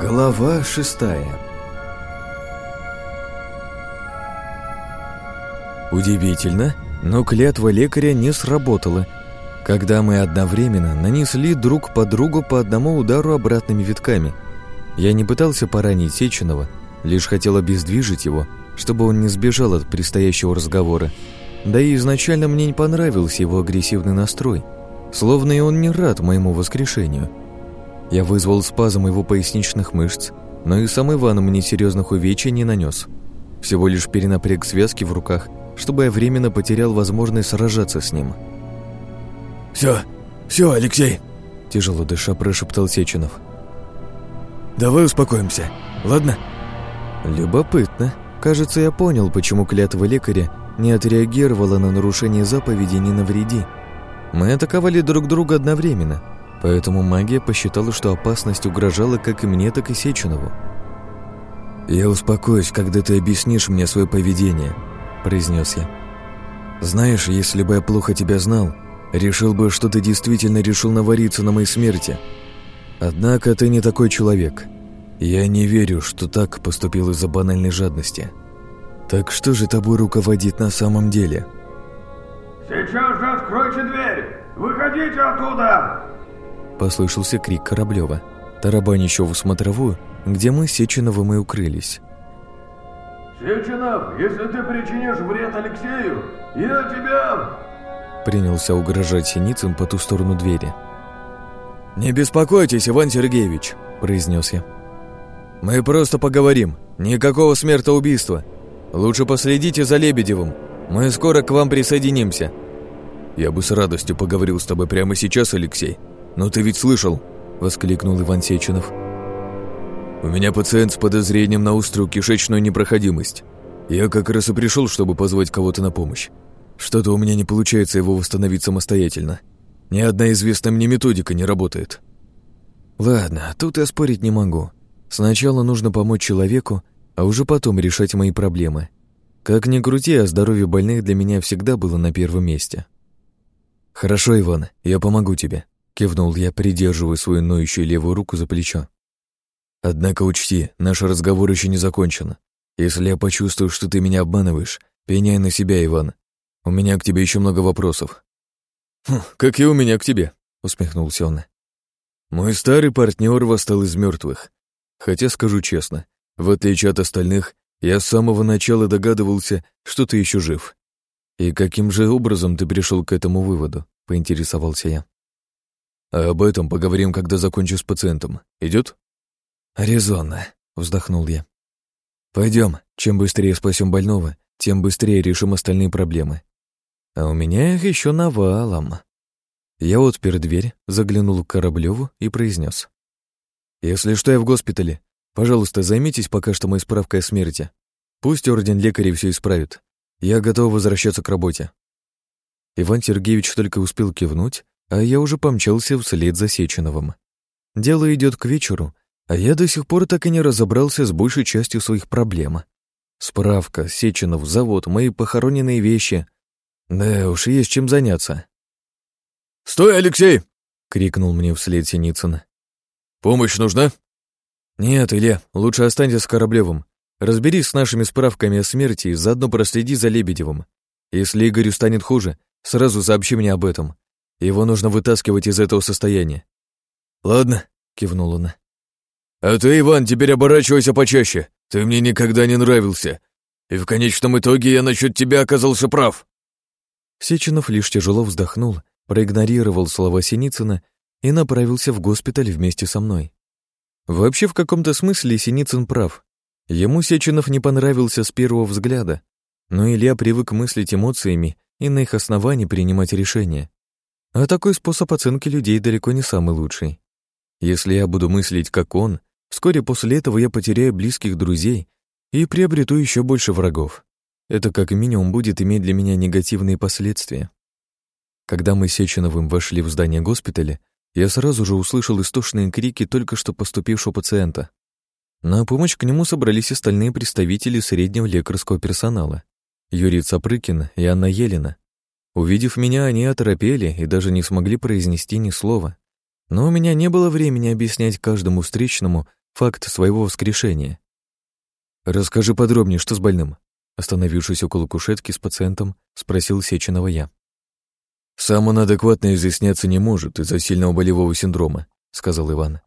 Глава шестая Удивительно, но клятва лекаря не сработала, когда мы одновременно нанесли друг по другу по одному удару обратными витками. Я не пытался поранить Сеченова, лишь хотел обездвижить его, чтобы он не сбежал от предстоящего разговора. Да и изначально мне не понравился его агрессивный настрой, словно и он не рад моему воскрешению. Я вызвал спазм его поясничных мышц, но и сам Иван мне серьезных увечий не нанес. Всего лишь перенапряг связки в руках, чтобы я временно потерял возможность сражаться с ним. «Все, все, Алексей!» Тяжело дыша прошептал Сеченов. «Давай успокоимся, ладно?» Любопытно. Кажется, я понял, почему клятва лекаря не отреагировала на нарушение заповеди «не навреди». Мы атаковали друг друга одновременно, поэтому магия посчитала, что опасность угрожала как и мне, так и Сеченову. «Я успокоюсь, когда ты объяснишь мне свое поведение», — произнес я. «Знаешь, если бы я плохо тебя знал, решил бы, что ты действительно решил навариться на моей смерти. Однако ты не такой человек. Я не верю, что так поступил из-за банальной жадности. Так что же тобой руководит на самом деле?» «Сейчас же откройте дверь! Выходите оттуда!» Послышался крик Кораблева, тарабанящего в смотровую, где мы с Сеченовым и укрылись. «Сеченов, если ты причинишь вред Алексею, я тебя...» Принялся угрожать Синицын по ту сторону двери. «Не беспокойтесь, Иван Сергеевич», — произнес я. «Мы просто поговорим. Никакого смертоубийства. Лучше последите за Лебедевым. Мы скоро к вам присоединимся». «Я бы с радостью поговорил с тобой прямо сейчас, Алексей. Но ты ведь слышал?» — воскликнул Иван Сеченов. «У меня пациент с подозрением на острую кишечную непроходимость. Я как раз и пришел, чтобы позвать кого-то на помощь. Что-то у меня не получается его восстановить самостоятельно. Ни одна известная мне методика не работает». «Ладно, тут я спорить не могу. Сначала нужно помочь человеку, а уже потом решать мои проблемы. Как ни крути, а здоровье больных для меня всегда было на первом месте». «Хорошо, Иван, я помогу тебе», — кивнул я, придерживая свою ноющую левую руку за плечо. «Однако учти, наш разговор еще не закончен. Если я почувствую, что ты меня обманываешь, пеняй на себя, Иван. У меня к тебе еще много вопросов». «Хм, «Как и у меня к тебе», — усмехнулся он. «Мой старый партнер восстал из мертвых. Хотя, скажу честно, в отличие от остальных, я с самого начала догадывался, что ты еще жив. И каким же образом ты пришел к этому выводу? поинтересовался я. А об этом поговорим, когда закончу с пациентом. Идет? Резонно, вздохнул я. Пойдем, чем быстрее спасем больного, тем быстрее решим остальные проблемы. А у меня их еще навалом. Я отпер дверь, заглянул к Кораблеву и произнес: «Если что, я в госпитале. Пожалуйста, займитесь пока что моей справкой о смерти. Пусть орден лекарей все исправит. Я готов возвращаться к работе». Иван Сергеевич только успел кивнуть, а я уже помчался вслед за Сеченовым. Дело идет к вечеру, а я до сих пор так и не разобрался с большей частью своих проблем. Справка, Сеченов, завод, мои похороненные вещи. Да уж, есть чем заняться. «Стой, Алексей!» — крикнул мне вслед Синицын. «Помощь нужна?» «Нет, Илья, лучше останься с Кораблевым. Разберись с нашими справками о смерти и заодно проследи за Лебедевым. Если Игорю станет хуже, сразу сообщи мне об этом. Его нужно вытаскивать из этого состояния». «Ладно», — кивнул он. «А ты, Иван, теперь оборачивайся почаще. Ты мне никогда не нравился. И в конечном итоге я насчет тебя оказался прав». Сеченов лишь тяжело вздохнул, проигнорировал слова Синицына и направился в госпиталь вместе со мной. Вообще, в каком-то смысле Синицын прав. Ему Сеченов не понравился с первого взгляда, но Илья привык мыслить эмоциями и на их основании принимать решения. А такой способ оценки людей далеко не самый лучший. Если я буду мыслить как он, вскоре после этого я потеряю близких друзей и приобрету еще больше врагов. Это как минимум будет иметь для меня негативные последствия. Когда мы с Сеченовым вошли в здание госпиталя, я сразу же услышал истошные крики только что поступившего пациента. На помощь к нему собрались остальные представители среднего лекарского персонала. Юрий Цапрыкин и Анна Елена. Увидев меня, они оторопели и даже не смогли произнести ни слова. Но у меня не было времени объяснять каждому встречному, факт своего воскрешения. «Расскажи подробнее, что с больным?» Остановившись около кушетки с пациентом, спросил Сеченова я. «Сам он адекватно изъясняться не может из-за сильного болевого синдрома», — сказал Иван.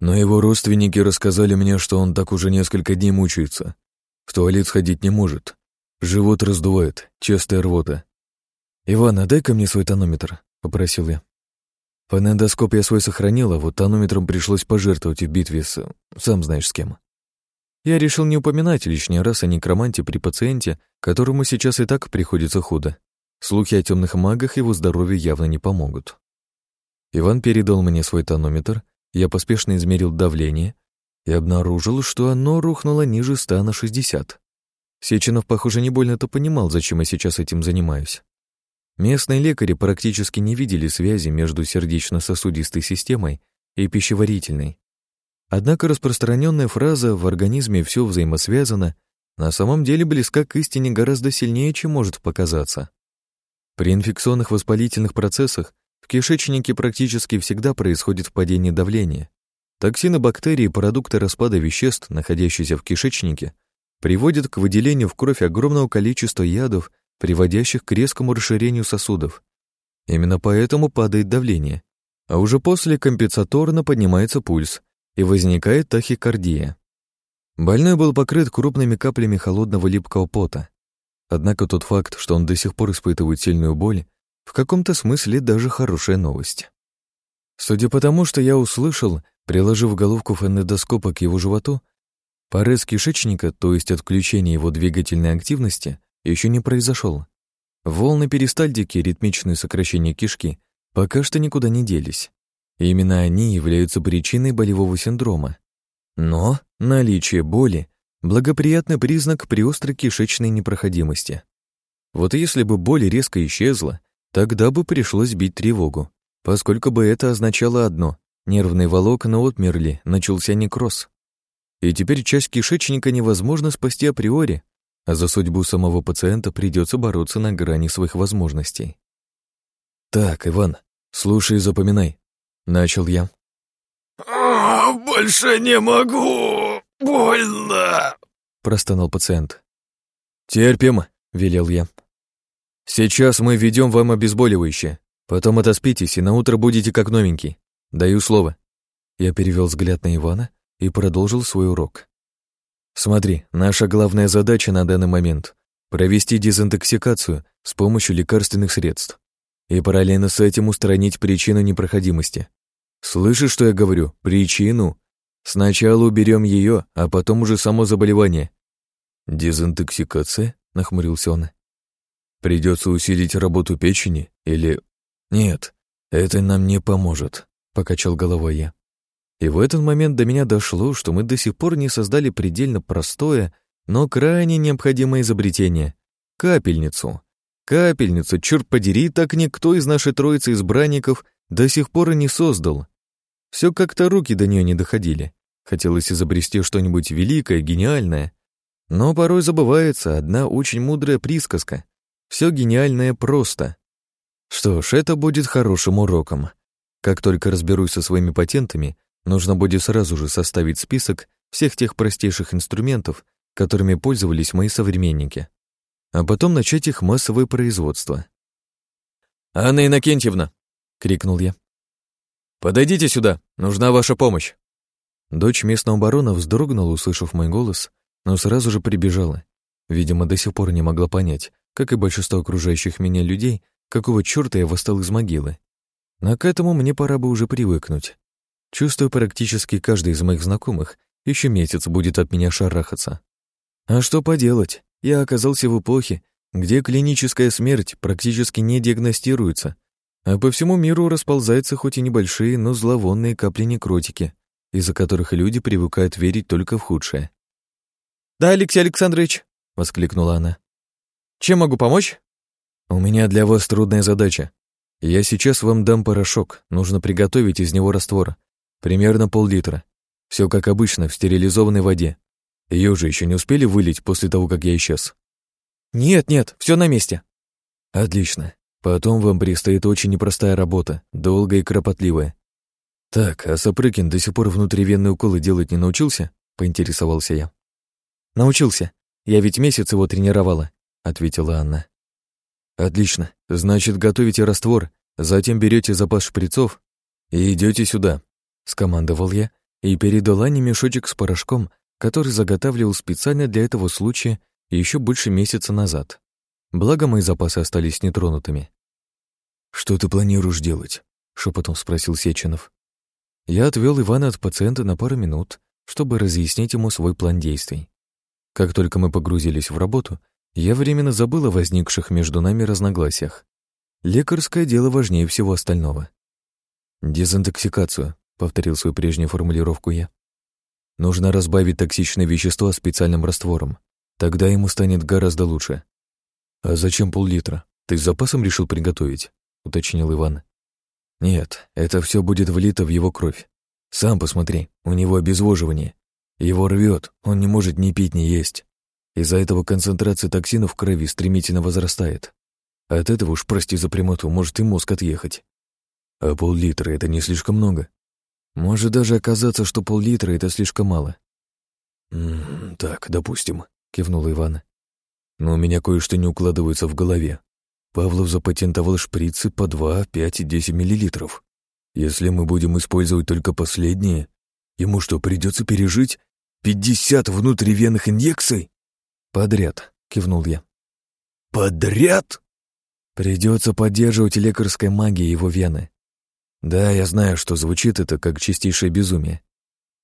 «Но его родственники рассказали мне, что он так уже несколько дней мучается. В туалет сходить не может. Живот раздувает, частая рвота. «Иван, а дай-ка мне свой тонометр», — попросил я. Фонендоскоп я свой сохранил, а вот тонометром пришлось пожертвовать в битве с... сам знаешь с кем. Я решил не упоминать лишний раз о некроманте при пациенте, которому сейчас и так приходится худо. Слухи о темных магах его здоровью явно не помогут. Иван передал мне свой тонометр, я поспешно измерил давление и обнаружил, что оно рухнуло ниже 100 на 60. Сеченов, похоже, не больно-то понимал, зачем я сейчас этим занимаюсь. Местные лекари практически не видели связи между сердечно-сосудистой системой и пищеварительной. Однако распространенная фраза «в организме все взаимосвязано» на самом деле близка к истине гораздо сильнее, чем может показаться. При инфекционных воспалительных процессах в кишечнике практически всегда происходит падение давления. Токсины бактерий и продукты распада веществ, находящиеся в кишечнике, приводят к выделению в кровь огромного количества ядов приводящих к резкому расширению сосудов. Именно поэтому падает давление, а уже после компенсаторно поднимается пульс и возникает тахикардия. Больной был покрыт крупными каплями холодного липкого пота. Однако тот факт, что он до сих пор испытывает сильную боль, в каком-то смысле даже хорошая новость. Судя по тому, что я услышал, приложив головку фонедоскопа к его животу, порез кишечника, то есть отключение его двигательной активности, еще не произошел. Волны перистальтики, ритмичные сокращения кишки, пока что никуда не делись. Именно они являются причиной болевого синдрома. Но наличие боли – благоприятный признак при острой кишечной непроходимости. Вот если бы боль резко исчезла, тогда бы пришлось бить тревогу, поскольку бы это означало одно – нервные волокна отмерли, начался некроз. И теперь часть кишечника невозможно спасти априори, а за судьбу самого пациента придется бороться на грани своих возможностей. «Так, Иван, слушай и запоминай», — начал я. «А, «Больше не могу! Больно!» — простонал пациент. «Терпим», — велел я. «Сейчас мы введем вам обезболивающее, потом отоспитесь и на утро будете как новенький. Даю слово». Я перевел взгляд на Ивана и продолжил свой урок. Смотри, наша главная задача на данный момент — провести дезинтоксикацию с помощью лекарственных средств и параллельно с этим устранить причину непроходимости. Слышишь, что я говорю? Причину. Сначала уберем ее, а потом уже само заболевание. Дезинтоксикация? Нахмурился он. Придется усилить работу печени или... Нет, это нам не поможет, покачал головой я. И в этот момент до меня дошло, что мы до сих пор не создали предельно простое, но крайне необходимое изобретение — капельницу. Капельницу, черт подери, так никто из нашей троицы избранников до сих пор и не создал. Все как-то руки до нее не доходили. Хотелось изобрести что-нибудь великое, гениальное. Но порой забывается одна очень мудрая присказка. Все гениальное просто. Что ж, это будет хорошим уроком. Как только разберусь со своими патентами, Нужно будет сразу же составить список всех тех простейших инструментов, которыми пользовались мои современники, а потом начать их массовое производство. «Анна Иннокентьевна!» — крикнул я. «Подойдите сюда, нужна ваша помощь!» Дочь местного барона вздрогнула, услышав мой голос, но сразу же прибежала. Видимо, до сих пор не могла понять, как и большинство окружающих меня людей, какого черта я восстал из могилы. Но к этому мне пора бы уже привыкнуть. Чувствую, практически каждый из моих знакомых еще месяц будет от меня шарахаться. А что поделать? Я оказался в эпохе, где клиническая смерть практически не диагностируется, а по всему миру расползаются хоть и небольшие, но зловонные капли некротики, из-за которых люди привыкают верить только в худшее. «Да, Алексей Александрович!» — воскликнула она. «Чем могу помочь?» «У меня для вас трудная задача. Я сейчас вам дам порошок, нужно приготовить из него раствор, Примерно пол-литра. Все как обычно, в стерилизованной воде. Ее же еще не успели вылить после того, как я исчез? Нет, нет, все на месте. Отлично. Потом вам предстоит очень непростая работа, долгая и кропотливая. «Так, а Сапрыкин до сих пор внутривенные уколы делать не научился?» — поинтересовался я. «Научился. Я ведь месяц его тренировала», — ответила Анна. «Отлично. Значит, готовите раствор, затем берете запас шприцов и идете сюда», — скомандовал я и передала Ане мешочек с порошком, который заготавливал специально для этого случая еще больше месяца назад. Благо, мои запасы остались нетронутыми. «Что ты планируешь делать?» — шепотом спросил Сеченов. Я отвел Ивана от пациента на пару минут, чтобы разъяснить ему свой план действий. Как только мы погрузились в работу, я временно забыл о возникших между нами разногласиях. Лекарское дело важнее всего остального. «Дезинтоксикацию», — повторил свою прежнюю формулировку я. «Нужно разбавить токсичное вещество специальным раствором. Тогда ему станет гораздо лучше». «А зачем пол-литра? Ты с запасом решил приготовить?» — уточнил Иван. Нет, это все будет влито в его кровь. Сам посмотри, у него обезвоживание. Его рвет, он не может ни пить, ни есть. Из-за этого концентрация токсинов в крови стремительно возрастает. От этого уж, прости за прямоту, может и мозг отъехать. А пол-литра — это не слишком много. Может даже оказаться, что пол-литра — это слишком мало. «М -м, «Так, допустим», — кивнул Иван. «Но у меня кое-что не укладывается в голове. Павлов запатентовал шприцы по 2, 5 и 10 миллилитров. Если мы будем использовать только последние, ему что, придется пережить 50 внутривенных инъекций? Подряд, кивнул я. Подряд? Придется поддерживать лекарской магией его вены. Да, я знаю, что звучит это как чистейшее безумие.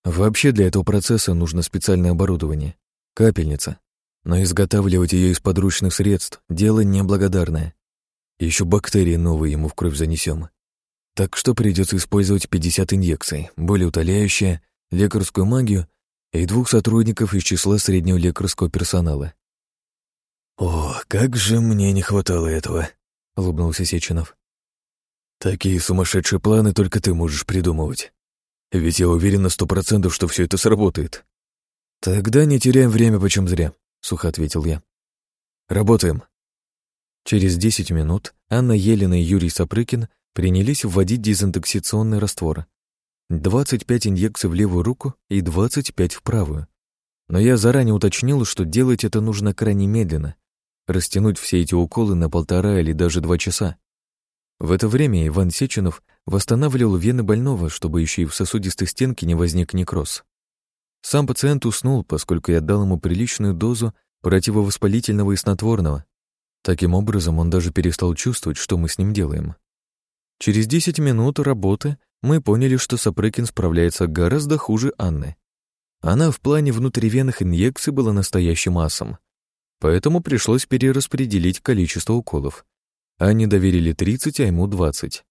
Вообще для этого процесса нужно специальное оборудование, капельница. Но изготавливать ее из подручных средств – дело неблагодарное. Еще бактерии новые ему в кровь занесем. Так что придется использовать 50 инъекций, более утоляющие, лекарскую магию и двух сотрудников из числа среднего лекарского персонала. «О, как же мне не хватало этого!» — улыбнулся Сеченов. «Такие сумасшедшие планы только ты можешь придумывать. Ведь я уверен на сто процентов, что все это сработает». «Тогда не теряем время почем зря», — сухо ответил я. «Работаем». Через 10 минут Анна Елена и Юрий Сапрыкин принялись вводить дезинтоксикационный раствор. 25 инъекций в левую руку и 25 в правую. Но я заранее уточнил, что делать это нужно крайне медленно. Растянуть все эти уколы на полтора или даже два часа. В это время Иван Сеченов восстанавливал вены больного, чтобы еще и в сосудистой стенке не возник некроз. Сам пациент уснул, поскольку я дал ему приличную дозу противовоспалительного и снотворного, Таким образом, он даже перестал чувствовать, что мы с ним делаем. Через 10 минут работы мы поняли, что Сапрыкин справляется гораздо хуже Анны. Она в плане внутривенных инъекций была настоящим асом, поэтому пришлось перераспределить количество уколов. Они доверили 30, а ему 20.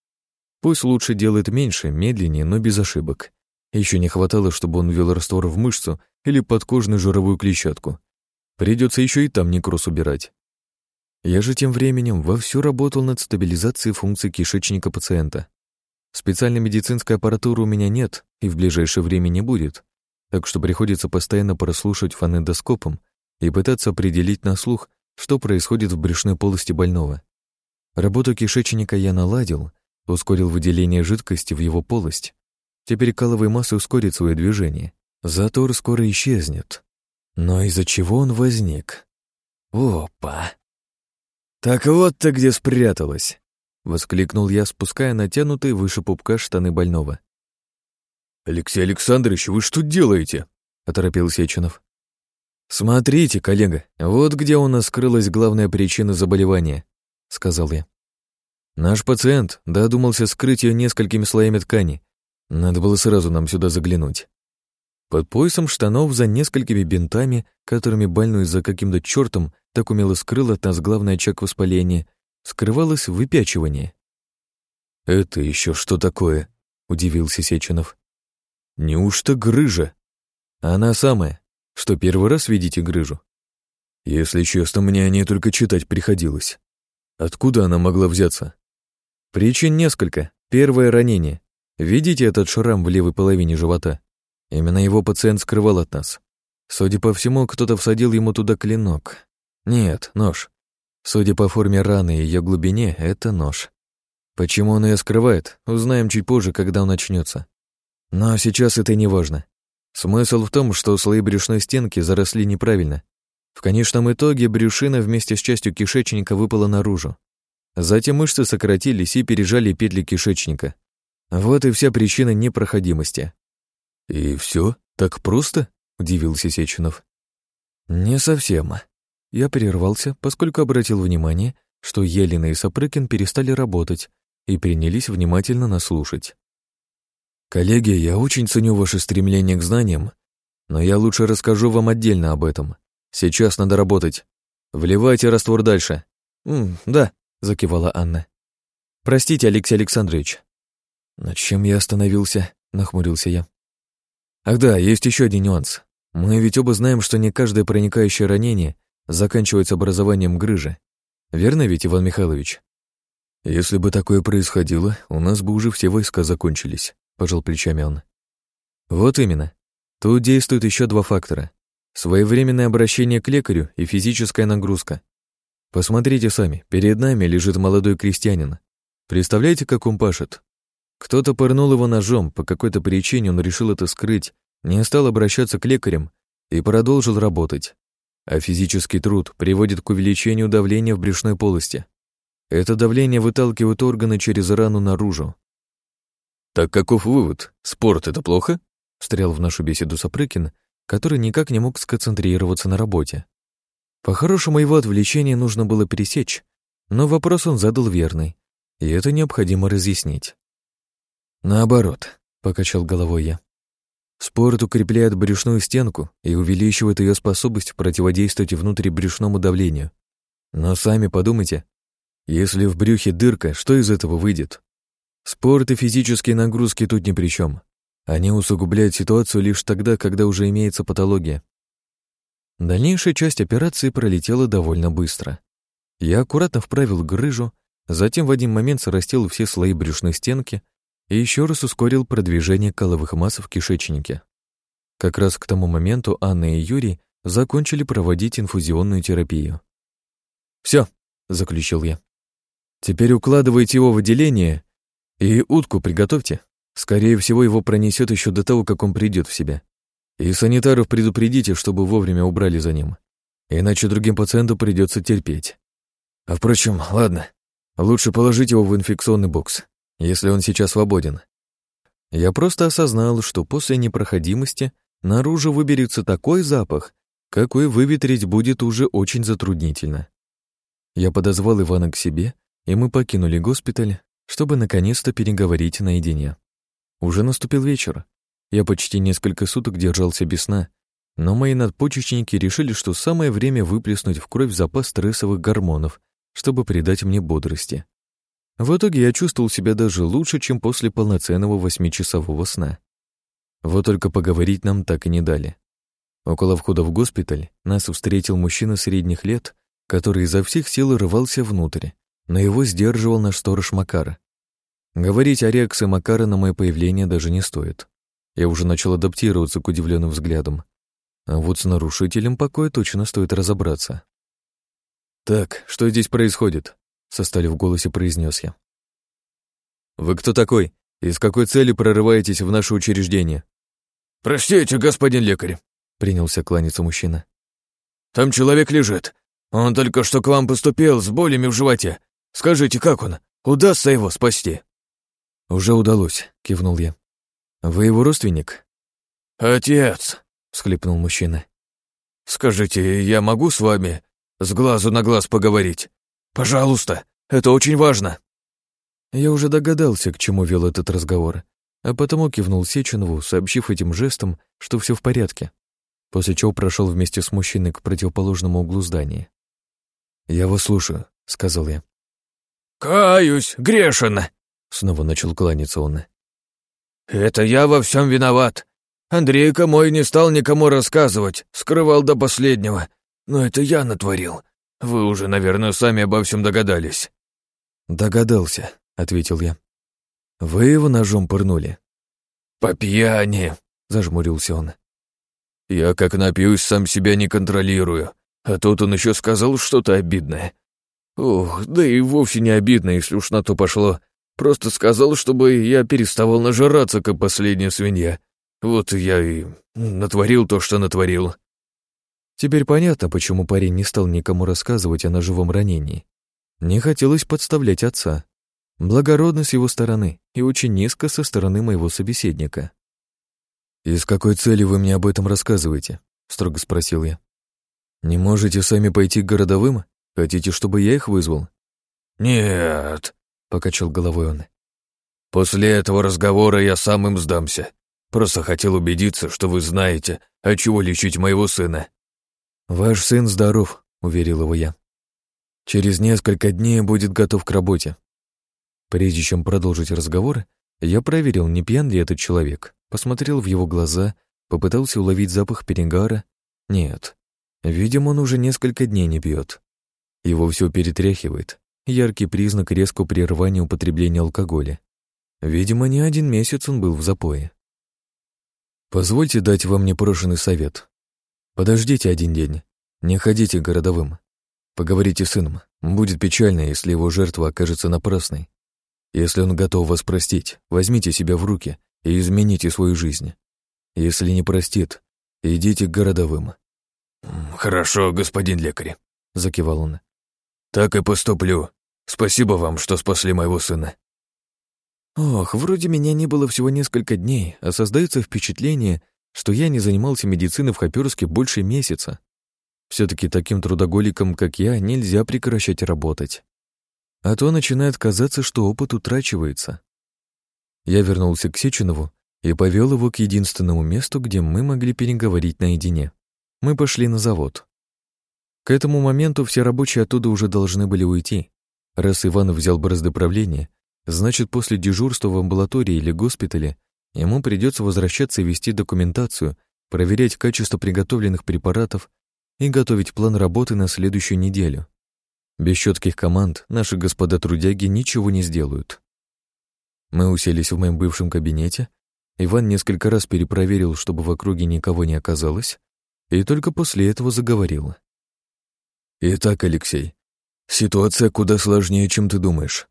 Пусть лучше делает меньше, медленнее, но без ошибок. Еще не хватало, чтобы он ввел раствор в мышцу или подкожную жировую клетчатку. Придется еще и там некроз убирать. Я же тем временем вовсю работал над стабилизацией функций кишечника пациента. Специальной медицинской аппаратуры у меня нет и в ближайшее время не будет, так что приходится постоянно прослушивать фонендоскопом и пытаться определить на слух, что происходит в брюшной полости больного. Работу кишечника я наладил, ускорил выделение жидкости в его полость. Теперь каловой масса ускорит свое движение. Затор скоро исчезнет. Но из-за чего он возник? Опа! «Так вот ты где спряталась!» — воскликнул я, спуская натянутые выше пупка штаны больного. «Алексей Александрович, вы что делаете?» — оторопил Сеченов. «Смотрите, коллега, вот где у нас скрылась главная причина заболевания», — сказал я. «Наш пациент додумался скрыть ее несколькими слоями ткани. Надо было сразу нам сюда заглянуть. Под поясом штанов за несколькими бинтами, которыми больной за каким-то чертом так умело скрыл от нас главный очаг воспаления, скрывалось выпячивание. «Это еще что такое?» — удивился Сеченов. «Неужто грыжа?» «Она самая. Что, первый раз видите грыжу?» «Если честно, мне о ней только читать приходилось. Откуда она могла взяться?» «Причин несколько. Первое — ранение. Видите этот шрам в левой половине живота? Именно его пациент скрывал от нас. Судя по всему, кто-то всадил ему туда клинок. Нет, нож. Судя по форме раны и ее глубине, это нож. Почему он ее скрывает, узнаем чуть позже, когда он начнется. Но сейчас это не важно. Смысл в том, что слои брюшной стенки заросли неправильно. В конечном итоге брюшина вместе с частью кишечника выпала наружу. Затем мышцы сократились и пережали петли кишечника. Вот и вся причина непроходимости. «И все? Так просто?» — удивился Сеченов. «Не совсем». Я прервался, поскольку обратил внимание, что Елена и Сапрыкин перестали работать и принялись внимательно наслушать. «Коллеги, я очень ценю ваше стремление к знаниям, но я лучше расскажу вам отдельно об этом. Сейчас надо работать. Вливайте раствор дальше». «М, «Да», — закивала Анна. «Простите, Алексей Александрович». «На чем я остановился?» — нахмурился я. «Ах да, есть еще один нюанс. Мы ведь оба знаем, что не каждое проникающее ранение заканчивается образованием грыжи. Верно ведь, Иван Михайлович? Если бы такое происходило, у нас бы уже все войска закончились, пожал плечами он. Вот именно. Тут действуют еще два фактора. Своевременное обращение к лекарю и физическая нагрузка. Посмотрите сами, перед нами лежит молодой крестьянин. Представляете, как он пашет? Кто-то пырнул его ножом, по какой-то причине он решил это скрыть, не стал обращаться к лекарям и продолжил работать а физический труд приводит к увеличению давления в брюшной полости. Это давление выталкивает органы через рану наружу. «Так каков вывод? Спорт — это плохо?» — встрял в нашу беседу Сапрыкин, который никак не мог сконцентрироваться на работе. По-хорошему, его отвлечение нужно было пересечь, но вопрос он задал верный, и это необходимо разъяснить. «Наоборот», — покачал головой я. Спорт укрепляет брюшную стенку и увеличивает ее способность противодействовать внутрибрюшному давлению. Но сами подумайте, если в брюхе дырка, что из этого выйдет? Спорт и физические нагрузки тут ни при чем. Они усугубляют ситуацию лишь тогда, когда уже имеется патология. Дальнейшая часть операции пролетела довольно быстро. Я аккуратно вправил грыжу, затем в один момент срастил все слои брюшной стенки и еще раз ускорил продвижение каловых масс в кишечнике. Как раз к тому моменту Анна и Юрий закончили проводить инфузионную терапию. «Все», — заключил я. «Теперь укладывайте его в отделение и утку приготовьте. Скорее всего, его пронесет еще до того, как он придет в себя. И санитаров предупредите, чтобы вовремя убрали за ним. Иначе другим пациентам придется терпеть. А впрочем, ладно, лучше положить его в инфекционный бокс если он сейчас свободен. Я просто осознал, что после непроходимости наружу выберется такой запах, какой выветрить будет уже очень затруднительно. Я подозвал Ивана к себе, и мы покинули госпиталь, чтобы наконец-то переговорить наедине. Уже наступил вечер. Я почти несколько суток держался без сна, но мои надпочечники решили, что самое время выплеснуть в кровь запас стрессовых гормонов, чтобы придать мне бодрости. В итоге я чувствовал себя даже лучше, чем после полноценного восьмичасового сна. Вот только поговорить нам так и не дали. Около входа в госпиталь нас встретил мужчина средних лет, который изо всех сил рвался внутрь, но его сдерживал наш сторож Макара. Говорить о реакции Макара на мое появление даже не стоит. Я уже начал адаптироваться к удивленным взглядам. А вот с нарушителем покоя точно стоит разобраться. «Так, что здесь происходит?» со стали в голосе произнес я. «Вы кто такой? И с какой целью прорываетесь в наше учреждение?» «Простите, господин лекарь», — принялся кланяться мужчина. «Там человек лежит. Он только что к вам поступил с болями в животе. Скажите, как он? Удастся его спасти?» «Уже удалось», — кивнул я. «Вы его родственник?» «Отец», — всхлипнул мужчина. «Скажите, я могу с вами с глазу на глаз поговорить? Пожалуйста, это очень важно!» Я уже догадался, к чему вел этот разговор, а потому кивнул Сеченову, сообщив этим жестом, что все в порядке, после чего прошел вместе с мужчиной к противоположному углу здания. «Я вас слушаю», — сказал я. «Каюсь, грешен!» — снова начал кланяться он. «Это я во всем виноват. Андрейка мой не стал никому рассказывать, скрывал до последнего. Но это я натворил. Вы уже, наверное, сами обо всем догадались». «Догадался», — ответил я. «Вы его ножом пырнули?» «По пьяни», — зажмурился он. «Я как напьюсь, сам себя не контролирую, а тут он еще сказал что-то обидное. Ух, да и вовсе не обидно, если уж на то пошло. Просто сказал, чтобы я переставал нажираться, как последняя свинья. Вот я и натворил то, что натворил». Теперь понятно, почему парень не стал никому рассказывать о ножевом ранении. Не хотелось подставлять отца. Благородно с его стороны и очень низко со стороны моего собеседника. «И с какой целью вы мне об этом рассказываете?» — строго спросил я. «Не можете сами пойти к городовым? Хотите, чтобы я их вызвал?» «Нет», — покачал головой он. «После этого разговора я сам им сдамся. Просто хотел убедиться, что вы знаете, от чего лечить моего сына». «Ваш сын здоров», — уверил его я. «Через несколько дней будет готов к работе». Прежде чем продолжить разговор, я проверил, не пьян ли этот человек, посмотрел в его глаза, попытался уловить запах перегара. Нет, видимо, он уже несколько дней не пьет. Его все перетряхивает. Яркий признак резкого прерывания употребления алкоголя. Видимо, не один месяц он был в запое. Позвольте дать вам непрошенный совет. Подождите один день. Не ходите к городовым. Поговорите с сыном. Будет печально, если его жертва окажется напрасной. Если он готов вас простить, возьмите себя в руки и измените свою жизнь. Если не простит, идите к городовым». «Хорошо, господин лекарь», — закивал он. «Так и поступлю. Спасибо вам, что спасли моего сына». Ох, вроде меня не было всего несколько дней, а создается впечатление, что я не занимался медициной в Хоперске больше месяца. все таки таким трудоголиком, как я, нельзя прекращать работать. А то начинает казаться, что опыт утрачивается. Я вернулся к Сеченову и повел его к единственному месту, где мы могли переговорить наедине. Мы пошли на завод. К этому моменту все рабочие оттуда уже должны были уйти. Раз Иван взял бразды правления, значит, после дежурства в амбулатории или госпитале ему придется возвращаться и вести документацию, проверять качество приготовленных препаратов и готовить план работы на следующую неделю. Без четких команд наши господа трудяги ничего не сделают. Мы уселись в моем бывшем кабинете. Иван несколько раз перепроверил, чтобы в округе никого не оказалось, и только после этого заговорил. «Итак, Алексей, ситуация куда сложнее, чем ты думаешь.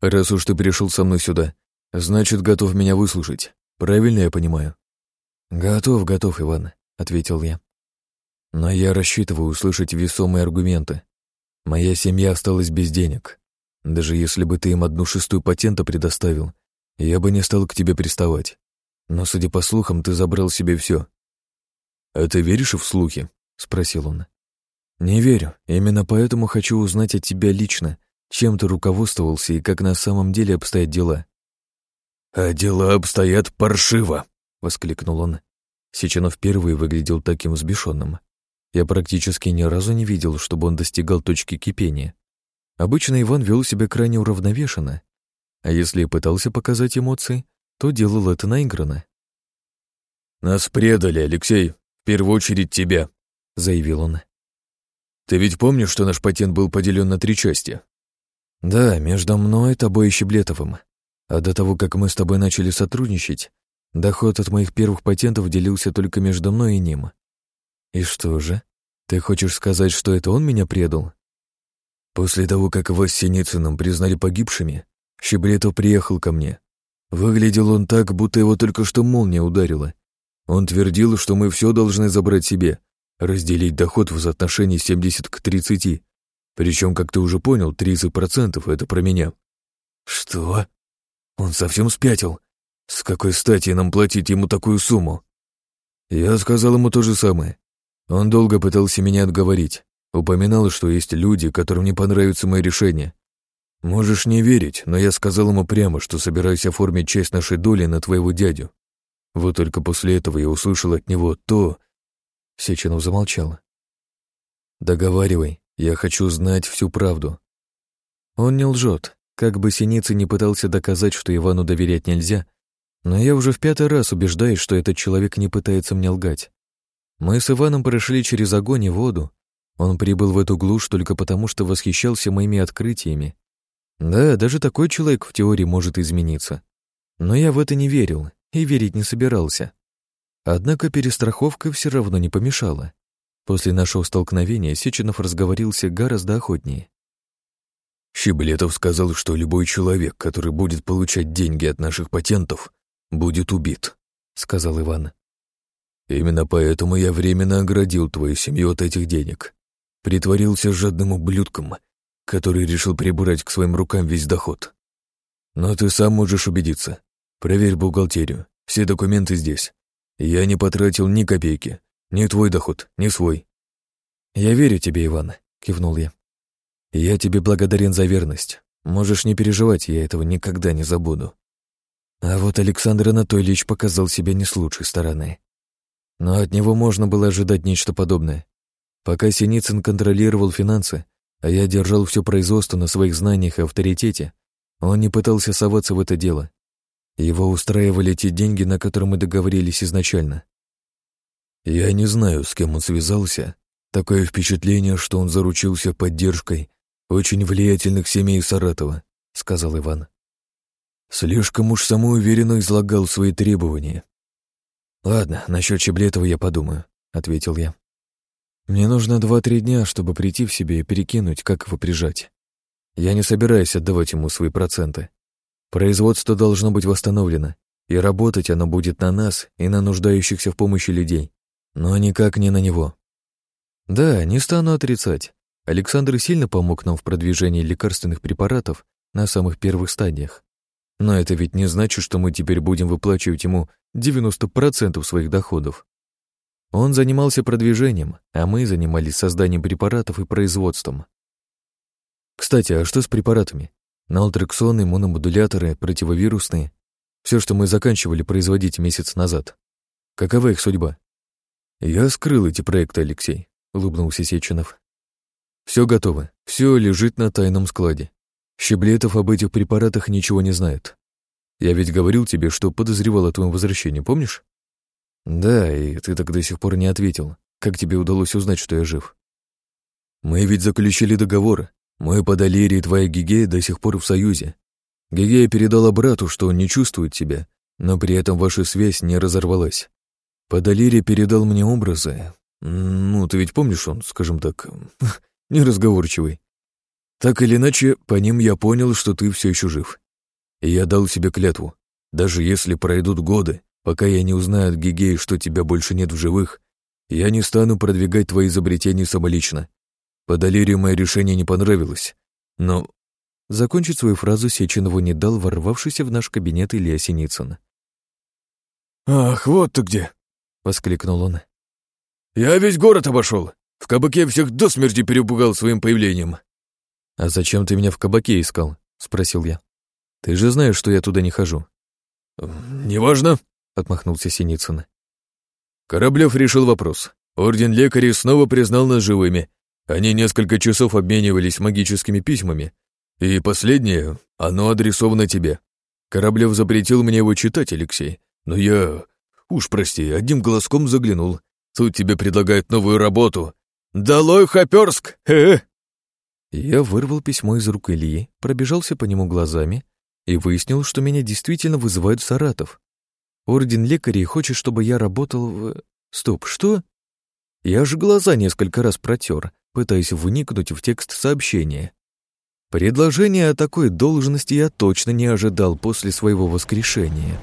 Раз уж ты пришел со мной сюда, значит, готов меня выслушать. Правильно я понимаю?» «Готов, готов, Иван», — ответил я. «Но я рассчитываю услышать весомые аргументы. Моя семья осталась без денег. Даже если бы ты им одну шестую патента предоставил, я бы не стал к тебе приставать. Но, судя по слухам, ты забрал себе все. «А ты веришь в слухи?» — спросил он. «Не верю. Именно поэтому хочу узнать от тебя лично, чем ты руководствовался и как на самом деле обстоят дела». «А дела обстоят паршиво!» — воскликнул он. Сеченов впервые выглядел таким взбешенным. Я практически ни разу не видел, чтобы он достигал точки кипения. Обычно Иван вел себя крайне уравновешенно, а если и пытался показать эмоции, то делал это наигранно. «Нас предали, Алексей, в первую очередь тебя», — заявил он. «Ты ведь помнишь, что наш патент был поделен на три части?» «Да, между мной, тобой и Щеблетовым. А до того, как мы с тобой начали сотрудничать, доход от моих первых патентов делился только между мной и ним. И что же? Ты хочешь сказать, что это он меня предал?» После того, как вас с Синицыным признали погибшими, Щебретов приехал ко мне. Выглядел он так, будто его только что молния ударила. Он твердил, что мы все должны забрать себе, разделить доход в соотношении 70 к 30. Причем, как ты уже понял, 30% это про меня. Что? Он совсем спятил. С какой стати нам платить ему такую сумму? Я сказал ему то же самое. Он долго пытался меня отговорить, Упоминал, что есть люди, которым не понравится мои решения. Можешь не верить, но я сказал ему прямо, что собираюсь оформить часть нашей доли на твоего дядю. Вот только после этого я услышал от него то... Сеченов замолчал. «Договаривай, я хочу знать всю правду». Он не лжет, как бы Синицы не пытался доказать, что Ивану доверять нельзя, но я уже в пятый раз убеждаюсь, что этот человек не пытается мне лгать. Мы с Иваном прошли через огонь и воду, он прибыл в эту глушь только потому, что восхищался моими открытиями. Да, даже такой человек в теории может измениться. Но я в это не верил и верить не собирался. Однако перестраховка все равно не помешала. После нашего столкновения Сеченов разговорился гораздо охотнее. Щеблетов сказал, что любой человек, который будет получать деньги от наших патентов, будет убит, сказал Иван. Именно поэтому я временно оградил твою семью от этих денег. Притворился жадным ублюдком, который решил прибрать к своим рукам весь доход. Но ты сам можешь убедиться. Проверь бухгалтерию. Все документы здесь. Я не потратил ни копейки. Ни твой доход, ни свой. Я верю тебе, Иван, кивнул я. Я тебе благодарен за верность. Можешь не переживать, я этого никогда не забуду. А вот Александр Анатольевич показал себя не с лучшей стороны. Но от него можно было ожидать нечто подобное. Пока Синицын контролировал финансы, а я держал все производство на своих знаниях и авторитете, он не пытался соваться в это дело. Его устраивали те деньги, на которые мы договорились изначально. Я не знаю, с кем он связался. Такое впечатление, что он заручился поддержкой очень влиятельных семей Саратова, сказал Иван. Слишком уж самоуверенно излагал свои требования. Ладно, насчет Чеблетова я подумаю, ответил я. Мне нужно два-три дня, чтобы прийти в себе и перекинуть, как его прижать. Я не собираюсь отдавать ему свои проценты. Производство должно быть восстановлено, и работать оно будет на нас и на нуждающихся в помощи людей, но никак не на него. Да, не стану отрицать. Александр сильно помог нам в продвижении лекарственных препаратов на самых первых стадиях. Но это ведь не значит, что мы теперь будем выплачивать ему 90% своих доходов. Он занимался продвижением, а мы занимались созданием препаратов и производством. Кстати, а что с препаратами? Налтрексоны, мономодуляторы, противовирусные. Все, что мы заканчивали производить месяц назад. Какова их судьба? Я скрыл эти проекты, Алексей, улыбнулся Сеченов. Все готово, все лежит на тайном складе. Щеблетов об этих препаратах ничего не знает. Я ведь говорил тебе, что подозревал о твоем возвращении, помнишь? Да, и ты так до сих пор не ответил. Как тебе удалось узнать, что я жив? Мы ведь заключили договор. Мой подолерий и твоя Гигея до сих пор в союзе. Гигея передала брату, что он не чувствует тебя, но при этом ваша связь не разорвалась. Подолерий передал мне образы. Ну, ты ведь помнишь, он, скажем так, неразговорчивый. Так или иначе, по ним я понял, что ты все еще жив. И я дал себе клятву. Даже если пройдут годы, пока я не узнаю от Гигеи, что тебя больше нет в живых, я не стану продвигать твои изобретения самолично. По Долерию мое решение не понравилось, но...» Закончить свою фразу Сеченову не дал ворвавшийся в наш кабинет Илья Синицын. «Ах, вот ты где!» — воскликнул он. «Я весь город обошел. В кабаке всех до смерти перепугал своим появлением». «А зачем ты меня в кабаке искал?» — спросил я. Ты же знаешь, что я туда не хожу. Неважно, отмахнулся Синицын. Кораблев решил вопрос. Орден лекарей снова признал нас живыми. Они несколько часов обменивались магическими письмами. И последнее, оно адресовано тебе. Кораблев запретил мне его читать, Алексей. Но я, уж прости, одним глазком заглянул. Тут тебе предлагают новую работу. Долой Хоперск! Хе-хе! Я вырвал письмо из рук Ильи, пробежался по нему глазами и выяснил, что меня действительно вызывают в Саратов. Орден лекарей хочет, чтобы я работал в... Стоп, что? Я же глаза несколько раз протер, пытаясь вникнуть в текст сообщения. Предложение о такой должности я точно не ожидал после своего воскрешения.